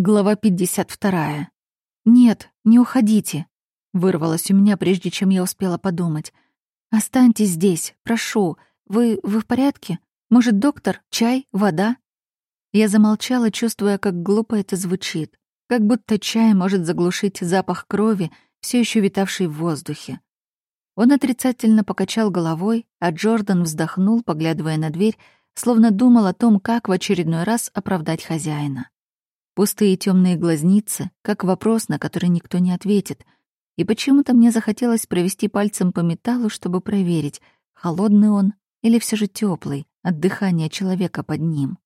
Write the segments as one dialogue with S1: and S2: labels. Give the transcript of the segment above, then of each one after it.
S1: Глава 52. «Нет, не уходите», — вырвалось у меня, прежде чем я успела подумать. «Останьтесь здесь, прошу. Вы... вы в порядке? Может, доктор? Чай? Вода?» Я замолчала, чувствуя, как глупо это звучит. Как будто чай может заглушить запах крови, все еще витавший в воздухе. Он отрицательно покачал головой, а Джордан вздохнул, поглядывая на дверь, словно думал о том, как в очередной раз оправдать хозяина. Пустые темные глазницы, как вопрос, на который никто не ответит. И почему-то мне захотелось провести пальцем по металлу, чтобы проверить, холодный он или все же теплый от дыхания человека под ним.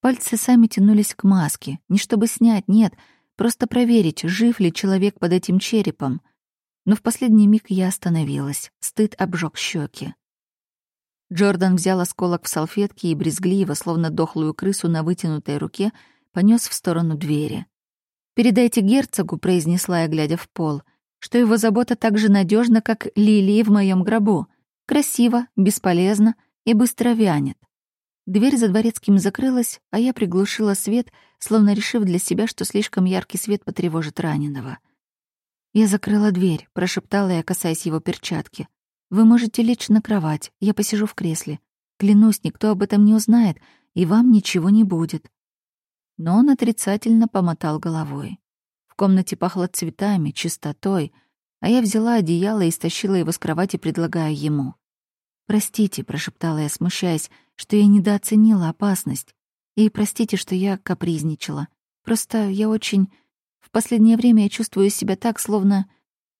S1: Пальцы сами тянулись к маске, не чтобы снять, нет, просто проверить, жив ли человек под этим черепом. Но в последний миг я остановилась, стыд обжег щеки. Джордан взял осколок в салфетке и брезгливо, словно дохлую крысу на вытянутой руке, понес в сторону двери. «Передайте герцогу», — произнесла я, глядя в пол, «что его забота так же надежна, как лилии в моем гробу. Красиво, бесполезно и быстро вянет». Дверь за дворецким закрылась, а я приглушила свет, словно решив для себя, что слишком яркий свет потревожит раненого. «Я закрыла дверь», — прошептала я, касаясь его перчатки. «Вы можете лечь на кровать, я посижу в кресле. Клянусь, никто об этом не узнает, и вам ничего не будет но он отрицательно помотал головой. В комнате пахло цветами, чистотой, а я взяла одеяло и стащила его с кровати, предлагая ему. «Простите», — прошептала я, смущаясь, что я недооценила опасность. «И простите, что я капризничала. Просто я очень... В последнее время я чувствую себя так, словно...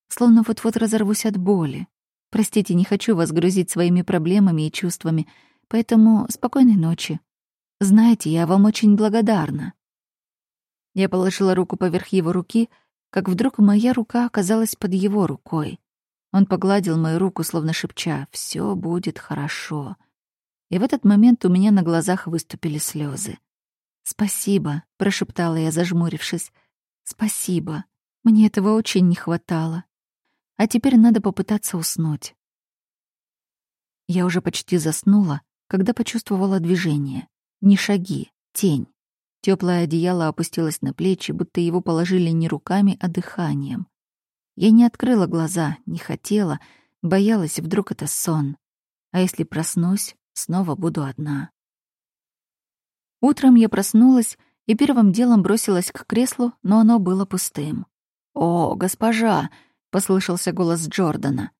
S1: Словно вот-вот разорвусь от боли. Простите, не хочу вас грузить своими проблемами и чувствами, поэтому спокойной ночи. Знаете, я вам очень благодарна». Я положила руку поверх его руки, как вдруг моя рука оказалась под его рукой. Он погладил мою руку, словно шепча «Все будет хорошо». И в этот момент у меня на глазах выступили слезы. «Спасибо», — прошептала я, зажмурившись. «Спасибо. Мне этого очень не хватало. А теперь надо попытаться уснуть». Я уже почти заснула, когда почувствовала движение. Не шаги, тень. Теплое одеяло опустилось на плечи, будто его положили не руками, а дыханием. Я не открыла глаза, не хотела, боялась, вдруг это сон. А если проснусь, снова буду одна. Утром я проснулась и первым делом бросилась к креслу, но оно было пустым. «О, госпожа!» — послышался голос Джордана.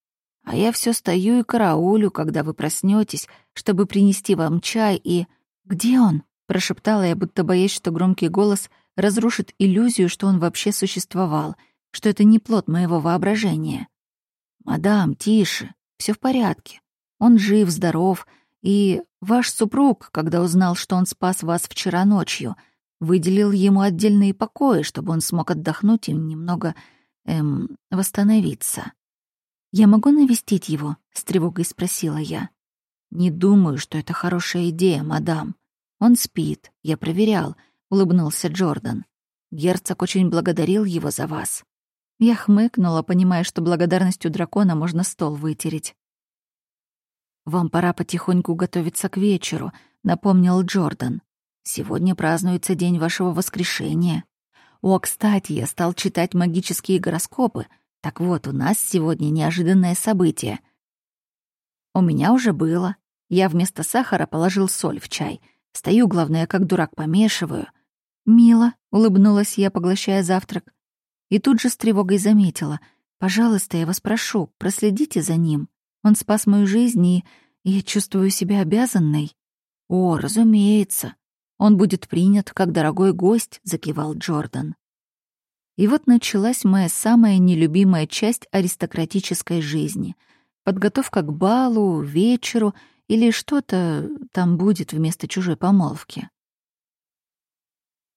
S1: «А я все стою и караулю, когда вы проснетесь, чтобы принести вам чай и...» «Где он?» — прошептала я, будто боясь, что громкий голос разрушит иллюзию, что он вообще существовал, что это не плод моего воображения. «Мадам, тише, все в порядке. Он жив, здоров, и ваш супруг, когда узнал, что он спас вас вчера ночью, выделил ему отдельные покои, чтобы он смог отдохнуть и немного, эм, восстановиться. «Я могу навестить его?» — с тревогой спросила я. «Не думаю, что это хорошая идея, мадам. Он спит, я проверял», — улыбнулся Джордан. «Герцог очень благодарил его за вас». Я хмыкнула, понимая, что благодарностью дракона можно стол вытереть. «Вам пора потихоньку готовиться к вечеру», — напомнил Джордан. «Сегодня празднуется день вашего воскрешения. О, кстати, я стал читать магические гороскопы. Так вот, у нас сегодня неожиданное событие. У меня уже было. Я вместо сахара положил соль в чай. Стою, главное, как дурак помешиваю. «Мило», — улыбнулась я, поглощая завтрак. И тут же с тревогой заметила. «Пожалуйста, я вас прошу, проследите за ним. Он спас мою жизнь, и я чувствую себя обязанной». «О, разумеется. Он будет принят как дорогой гость», — закивал Джордан. И вот началась моя самая нелюбимая часть аристократической жизни — подготовка к балу, вечеру или что-то там будет вместо чужой помолвки.